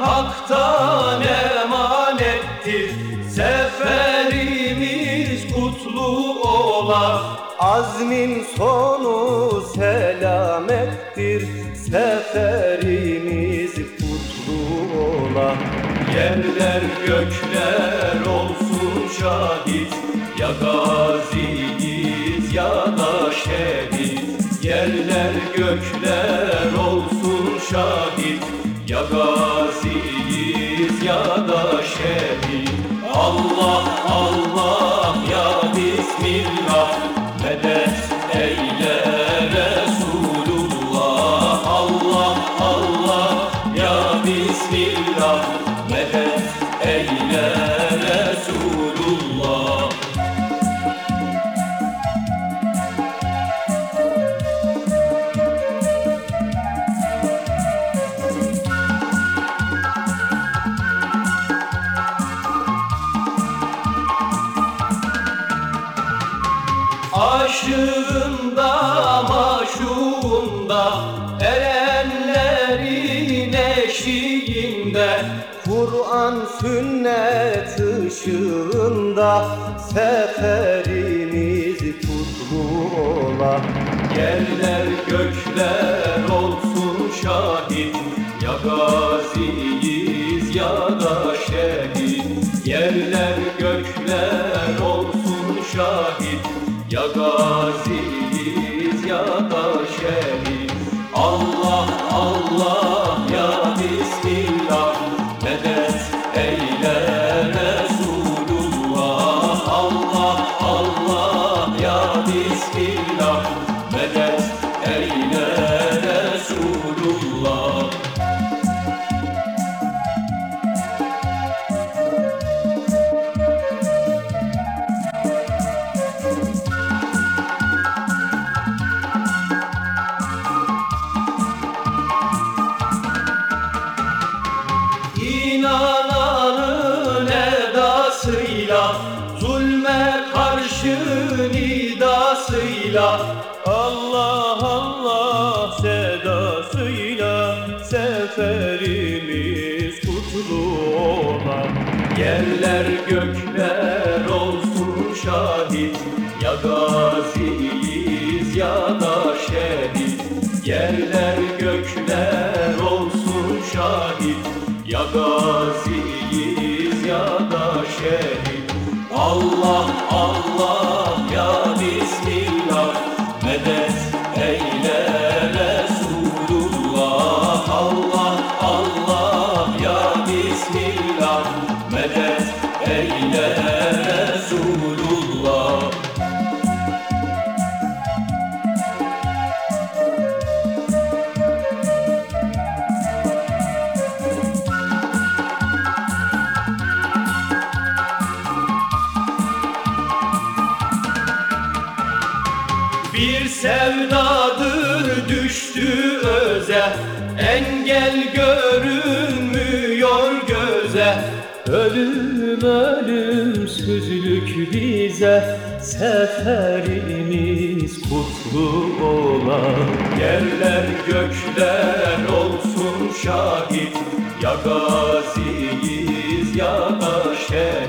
haktan emanettir. Seferimiz kutlu ola Azmin sonu selamettir. Seferimiz kutlu ola Yerler gökler olsun şahit. Ya gaziyiz ya da şehit Yerler gökler olsun şahit gaziyiz ya da şehit. Allah Allah ya Bismillah. Medet eyle Resulullah. Allah Allah ya Bismillah Aşığında maşuğunda Erenlerin eşiğinde. Kur'an sünnet ışığında Seferimiz kutlu ola Yerler gökler olsun şahit Ya gaziyiz ya da şehit karşı nidasıyla Allah Allah sedasıyla Seferimiz kutlu ola Yerler gökler olsun şahit Ya gaziyiz ya da şehit. Yerler gökler olsun şahit Ya gaziyiz Medet eyle Bir sevdadır düştü öze Engel göze Ölüm ölümsüzlük bize Seferimiz kutlu ola Yerler gökler olsun şahit Ya gaziyiz ya da şehit